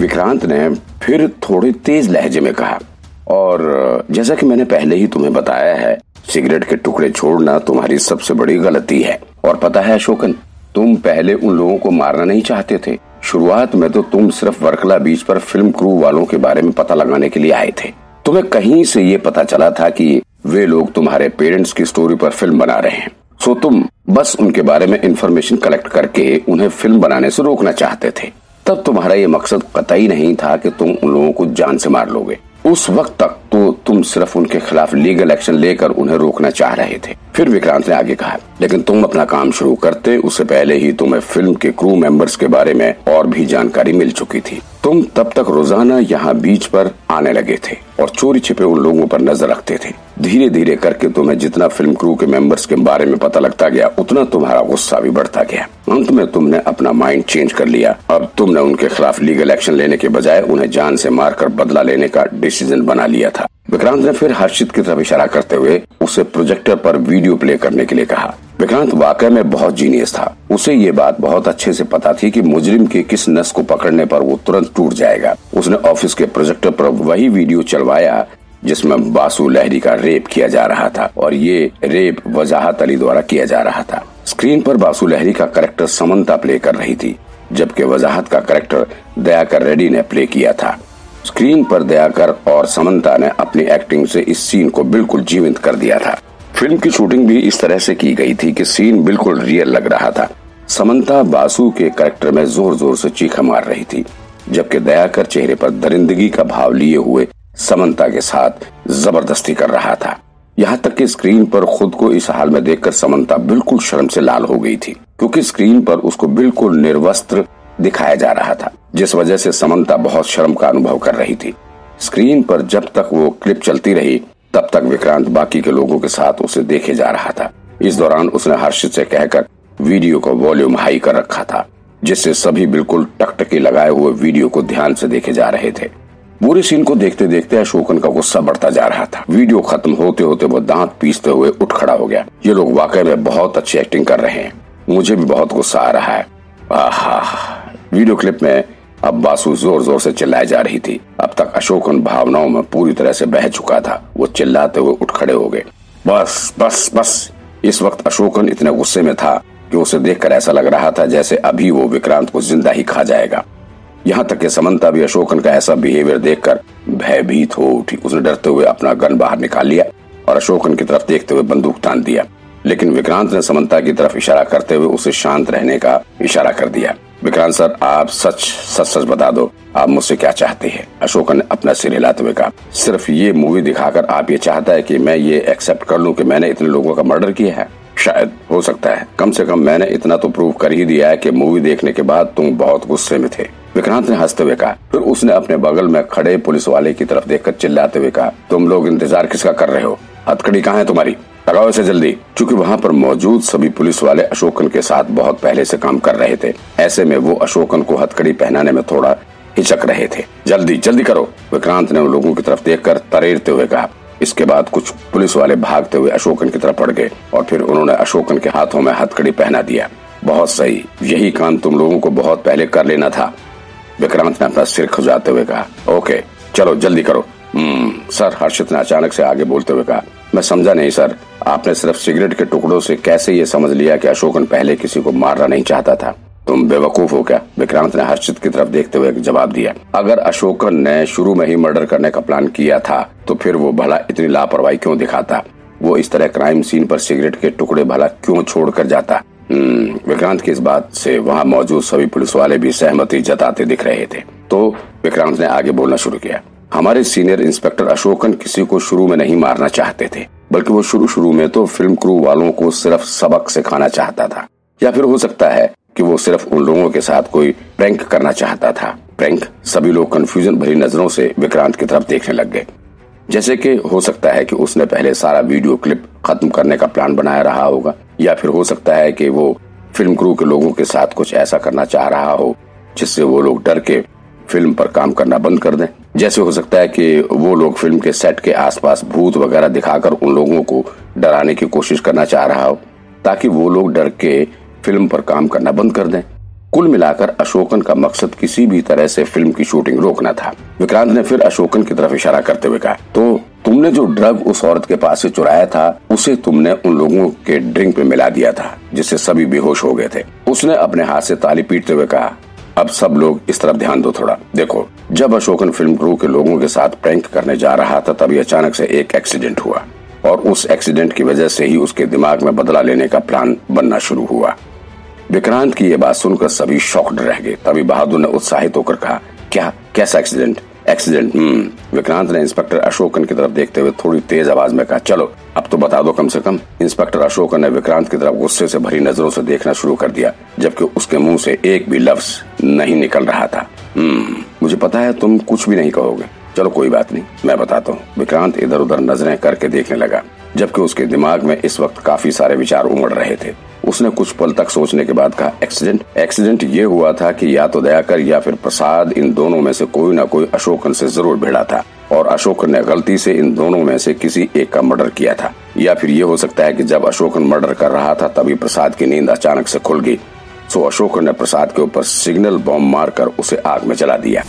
विक्रांत ने फिर थोड़े तेज लहजे में कहा, और जैसा कि मैंने पहले ही तुम्हें बताया है, सिगरेट के टुकड़े छोड़ना तुम्हारी सबसे बड़ी गलती है। और पता है अशोकन, तुम पहले उन लोगों को मारना नहीं चाहते थे। शुरुआत में तो तुम सिर्फ़ वर्कला बीच पर फ़िल्म क्रू वालों के बारे में पता लगाने के लिए आए थे। तुम्हें कहीं से ये पता चला था कि वे लोग तुम्हारे पेरेंट्स की स्टोरी पर फ़िल्म बना रहे हैं। सो तुम बस उनके बारे में इंफॉर्मेशन कलेक्ट करके उन्हें फ़िल्म बनाने से रोकना चाहते थे। तब तुम्हारा ये मकसद कतई नहीं था कि तुम उन लोगों को जान से मार लोगे। उस वक्त तक तो तुम सिर्फ़ उनके खिलाफ लीगल एक्शन लेकर उन्हें रोकना चाह रहे थे। फिर विक्रांत ने आगे कहा, लेकिन तुम अपना काम शुरू करते, उससे पहले ही तुम्हें फ़िल्म के क्रू मेंबर्स के बारे में और भी जानकारी मिल चुकी थी। तुम तब तक रोज़ाना यहाँ बीच पर आने लगे थे और चोरी छिपे उन लोगों पर नज़र रखते थे। धीरे धीरे करके तुम्हें जितना फ़िल्म क्रू के मेंबर्स के बारे में पता लगता गया, उतना तुम्हारा गुस्सा भी बढ़ता गया। अंत में तुमने अपना माइंड चेंज कर लिया। अब तुमने उनके खिलाफ लीगल एक्शन लेने के बजाय उन्हें जान से मारकर बदला लेने का डिसीज़न बना लिया था। विक्रांत ने फिर हर्षित की तरफ़ इशारा करते हुए उसे प्रोजेक्टर पर वीडियो प्ले करने के लिए कहा। विक्रांत वाकई में बहुत जीनियस था। उसे ये बात बहुत अच्छे से पता थी कि मुजरिम के किस नस को पकड़ने पर वो तुरंत टूट जाएगा। उसने ऑफ़िस के प्रोजेक्टर पर वही वीडियो चलवाया जिसमें बासु लहरी का रेप किया जा रहा था और ये रेप वजाहत अली द्वारा किया जा रहा था। स्क्रीन पर बासु लहरी का करेक्टर समंता प्ले कर रही थी, जबकि वजाहत का करेक्टर दयाकर रेड्डी ने प्ले किया था। स्क्रीन पर दयाकर और समंता ने अपनी एक्टिंग से इस सीन को बिल्कुल जीवित कर दिया था। फ़िल्म की शूटिंग भी इस तरह से की गई थी कि सीन बिल्कुल रियल लग रहा था। समंता बासु के करेक्टर में ज़ोर ज़ोर से चीखा मार रही थी, जबकि दयाकर चेहरे पर दरिंदगी का भाव लिए हुए समंता के साथ ज़बरदस्ती कर रहा था। यहाँ तक कि स्क्रीन पर खुद को इस हाल में देखकर समंता बिल्कुल शर्म से लाल हो गई थी, क्योंकि स्क्रीन पर उसको बिल्कुल निर्वस्त्र दिखाया जा रहा था, जिस वजह से समंता बहुत शर्म का अनुभव कर रही थी। स्क्रीन पर जब तक वो क्लिप चलती रही, तब तक विक्रांत बाकी के लोगों के साथ उसे देखे जा रहा था। इस दौरान उसने हर्षित से कहकर वीडियो का वॉल्यूम हाई कर रखा था, जिससे सभी बिल्कुल टकटकी लगाए हुए वीडियो को ध्यान से देखे जा रहे थे। पूरे सीन को देखते देखते अशोकन का गुस्सा बढ़ता जा रहा था। वीडियो खत्म होते होते वो दांत पीसते हुए उठ खड़ा हो गया। ये लोग वाकई में बहुत अच्छी एक्टिंग कर रहे हैं। मुझे भी बहुत गुस्सा आ रहा है। आहा। वीडियो क्लिप में अब बासु ज़ोर ज़ोर से चिल्लाई जा रही थी। अब तक अशोकन भावनाओं में पूरी तरह से बह चुका था। वो चिल्लाते हुए उठ खड़े हो गए। बस बस बस। इस वक्त अशोकन इतने गुस्से में था कि उसे देखकर ऐसा लग रहा था जैसे अभी वो विक्रांत को ज़िंदा ही खा जाएगा। यहाँ तक कि समंता भी अशोकन का ऐसा बिहेवियर देखकर भयभीत हो उठी। उसने डरते हुए अपना गन बाहर निकाल लिया और अशोकन की तरफ़ देखते हुए बंदूक तान दिया। लेकिन विक्रांत ने समंता की तरफ़ इशारा करते हुए उसे शांत रहने का इशारा कर दिया। विक्रांत सर, आप सच सच सच बता दो, आप मुझसे क्या चाहते हैं? अशोक ने अपना सिर हिलाते हुए कहा, सिर्फ़ ये मूवी दिखाकर आप ये चाहता है कि मैं ये एक्सेप्ट कर लूँ कि मैंने इतने लोगों का मर्डर किया है? शायद हो सकता है। कम से कम मैंने इतना तो प्रूव कर ही दिया है कि मूवी देखने के बाद तुम बहुत गुस्से में थे। विक्रांत ने हँसते हुए कहा, फिर उसने अपने बगल में खड़े पुलिस वाले की तरफ़ देखकर चिल्लाते हुए कहा, तुम लोग इंतज़ार किसका कर रहे हो? हथकड़ी कहाँ है तुम्हारी? लगाओ इसे जल्दी। क्योंकि वहाँ पर मौजूद सभी पुलिस वाले अशोकन के साथ बहुत पहले से काम कर रहे थे। ऐसे में वो अशोकन को हथकड़ी पहनाने में थोड़ा हिचक रहे थे। जल्दी जल्दी करो, विक्रांत ने उन लोगों की तरफ़ देखकर तरेरते हुए कहा। इसके बाद कुछ पुलिस वाले भागते हुए अशोकन की तरफ़ पड़ गए और फिर उन्होंने अशोकन के हाथों में हथकड़ी पहना दिया। बहुत सही, यही काम तुम लोगों को बहुत पहले कर लेना था। विक्रांत ने अपना सिर खुजाते हुए कहा ओके चलो जल्दी करो। हम्म सर हर्षित ने अचानक से आगे बोलते हुए कहा मैं समझा नहीं सर। आपने सिर्फ़ सिगरेट के टुकड़ों से कैसे ये समझ लिया कि अशोकन पहले किसी को मारना नहीं चाहता था? तुम बेवकूफ़ हो क्या? विक्रांत ने हर्षित की तरफ़ देखते हुए जवाब दिया अगर अशोकन ने शुरू में ही मर्डर करने का प्लान किया था तो फिर वो भला इतनी लापरवाही क्यों दिखाता? वो इस तरह क्राइम सीन पर सिगरेट के टुकड़े भला क्यों छोड़ कर जाता? हम्म, विक्रांत की इस बात से वहाँ मौजूद सभी पुलिस वाले भी सहमति जताते दिख रहे थे। तो विक्रांत ने आगे बोलना शुरू किया। हमारे सीनियर इंस्पेक्टर अशोकन किसी को शुरू में नहीं मारना चाहते थे, बल्कि वो शुरू शुरू में तो फ़िल्म क्रू वालों को सिर्फ़ सबक सिखाना चाहता था। या फिर हो सकता है कि वो सिर्फ़ उन लोगों के साथ कोई प्रैंक करना चाहता था। प्रैंक सभी लोग कंफ्यूजन भरी नज़रों से विक्रांत की तरफ़ देखने लग गए। जैसे कि हो सकता है कि उसने पहले सारा वीडियो क्लिप खत्म करने का प्लान बनाया रहा होगा, या फिर हो सकता है कि वो फ़िल्म क्रू के लोगों के साथ कुछ ऐसा करना चाह रहा हो, जिससे वो लोग डर के फ़िल्म पर काम करना बंद कर दें। जैसे हो सकता है कि वो लोग फ़िल्म के सेट के आसपास भूत वगैरह दिखाकर उन लोगों को डराने की कोशिश करना चाह रहा हो, ताकि वो लोग डर के फ़िल्म पर काम करना बंद कर दें। कुल मिलाकर अशोकन का मकसद किसी भी तरह से फ़िल्म की शूटिंग रोकना था। विक्रांत ने फिर अशोकन की तरफ़ इशारा करते हुए कहा तो तुमने जो ड्रग उस औरत के पास से चुराया था, उसे तुमने उन लोगों के ड्रिंक में मिला दिया था, जिससे सभी बेहोश हो गए थे। उसने अपने हाथ से ताली पीटते हुए कहा, अब सब लोग इस तरफ़ ध्यान दो थोड़ा। देखो, जब अशोकन फ़िल्म क्रू के लोगों के साथ प्रैंक करने जा रहा था, तभी अचानक से एक एक्सीडेंट हुआ, और उस एक्सीडेंट की वजह से ही उसके दिमाग में बदला लेने का प्लान बनना शुरू हुआ। विक्रांत की यह बात सुनकर सभी शॉक्ड रह गए। तभी बहादुर ने उत्साहित होकर कहा, क्या, कैसा एक्सीडेंट? एक्सीडेंट हम्म विक्रांत ने इंस्पेक्टर अशोकन की तरफ़ देखते हुए थोड़ी तेज आवाज़ में कहा, चलो, अब तो बता दो कम से कम, इंस्पेक्टर अशोकन ने विक्रांत की तरफ़ गुस्से से भरी नज़रों से देखना शुरू कर दिया, जबकि उसके मुँह से एक भी लफ्ज नहीं निकल रहा था। हम्म मुझे पता है तुम कुछ भी नहीं कहोगे। चलो, कोई बात नहीं, मैं बताता हूँ। विक्रांत इधर उधर नज़रें करके देखने लगा, जबकि उसके दिमाग में इस वक्त काफ़ी सारे विचार उमड़ रहे थे। उसने कुछ पल तक सोचने के बाद कहा एक्सीडेंट एक्सीडेंट ये हुआ था कि या तो दयाकर या फिर प्रसाद इन दोनों में से कोई ना कोई अशोकन से ज़रूर भिड़ा था और अशोकन ने गलती से इन दोनों में से किसी एक का मर्डर किया था। या फिर ये हो सकता है कि जब अशोकन मर्डर कर रहा था, तभी प्रसाद की नींद अचानक से खुल गई। सो अशोकन ने प्रसाद के ऊपर सिग्नल बॉम्ब मारकर उसे आग में जला दिया।